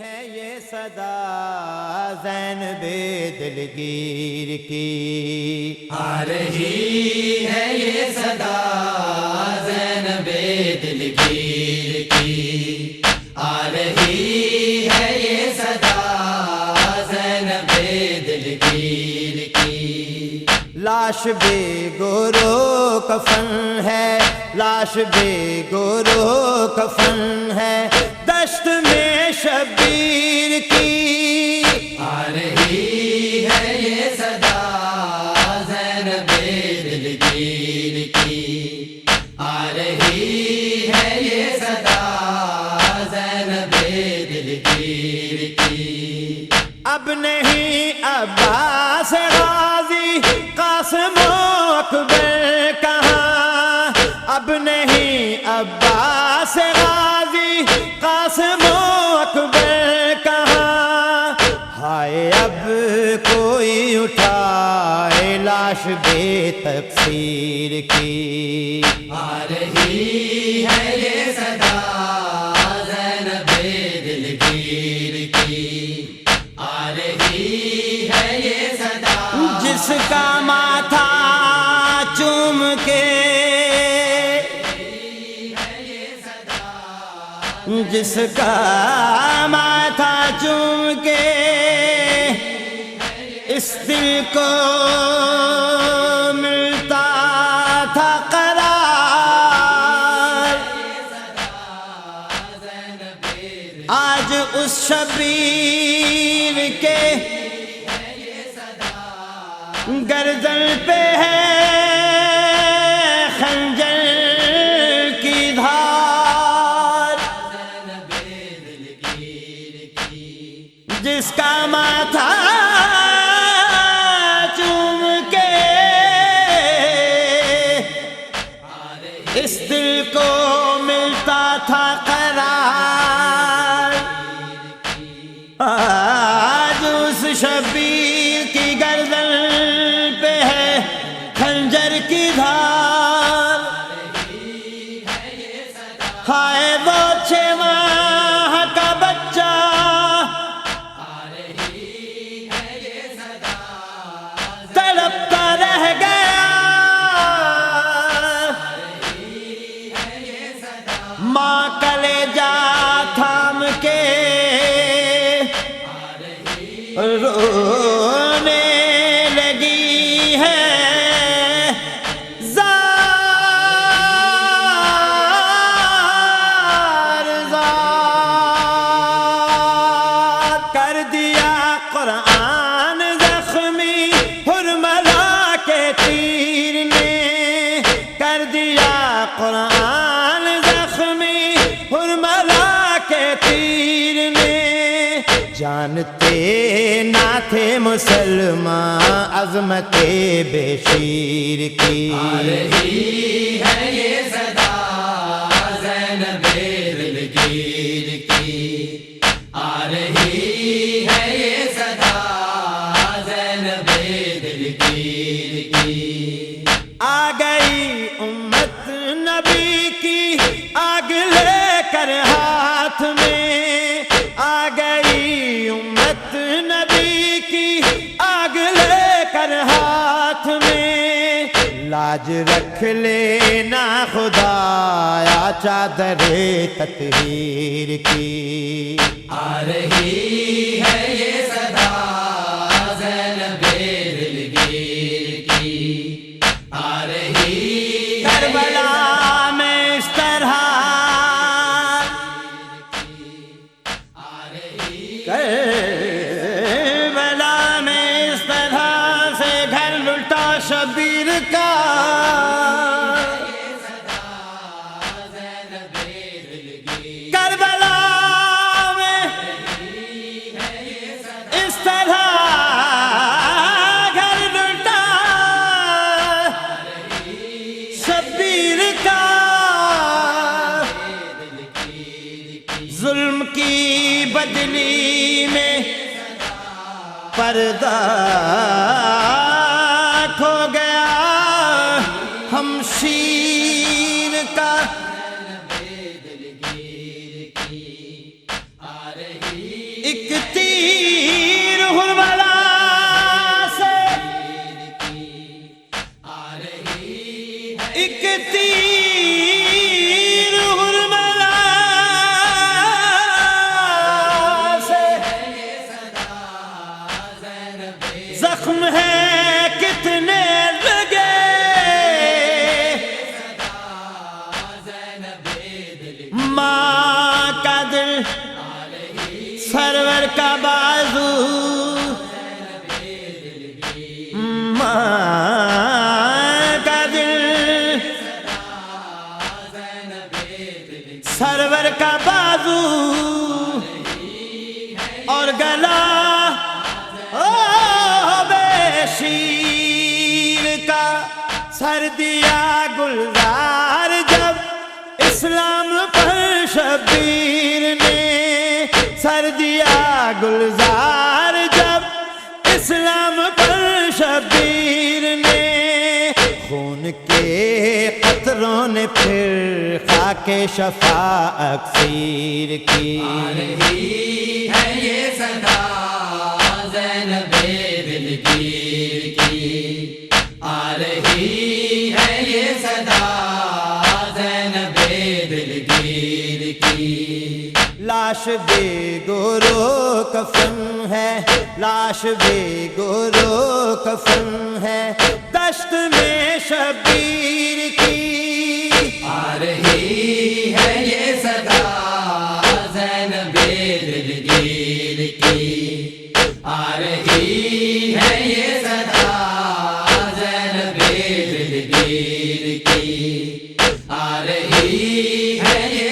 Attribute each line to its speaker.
Speaker 1: ہے یہ صدا زین بے دلگیر کی۔
Speaker 2: آ رہی ہے یہ صدا زینب دلگیر کی۔ آ رہی ہے یہ صدا زینب دلگیر کی۔
Speaker 1: لاش بے گورو کفن ہے۔ لاش بے گورو کفن ہے۔ دشت میں شبیر کی۔
Speaker 2: آ رہی ہے یہ صدا زینب دلگیر کی۔ آ رہی ہے یہ صدا زینب دلگیر کی۔
Speaker 1: اب نہیں عباس غازی قاسم اکبر اٹھائے لاش بے تقسیر کی۔
Speaker 2: آ رہی ہے یہ صدا زینب دلگیر کی۔ آ رہی ہے یہ صدا
Speaker 1: جس کا ماتھا چوم کے۔ جس کا ماتھا چوم کے۔ اس دل کو شبیر کے گردن پہ ہے خنجر کی دھار۔ جس کا ماتھا چوم کے اس دل کو ملتا تھا ہائے وہ چھ جانتے نہ تھے مسلمان عظمت بے شیر کی۔
Speaker 2: آ رہی ہے یہ صدا زینب دلگیر کی۔ آ رہی ہے یہ صدا زینب دلگیر کی۔
Speaker 1: آ گئی امت آج رکھ لینا خدا یا چادر تطہیر کی۔ شبیر کا ظلم کی بدلی میں پردہ کھو گیا ہم شیر کا ایک تیر ہرملا سے زخم ہے اور گلا او بے شیر کا سر دیا گلزار جب اسلام پر شبیر نے سر دیا گلزار جب اسلام پر شبیر پھر خاک شفا اکثیر کی۔
Speaker 2: رہی ہے یہ صدا زینب دلگیر کی آ رہی ہے یہ صدا زینب دلگیر کی
Speaker 1: لاش بے گورو کفن ہے۔ لاش بے گورو کفن ہے۔ دشت میں شبیر کی ہے یہ صدا زینب دلگیر کی۔
Speaker 2: آ رہی ہے یہ صدا زینب ہے یہ